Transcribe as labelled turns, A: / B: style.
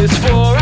A: is for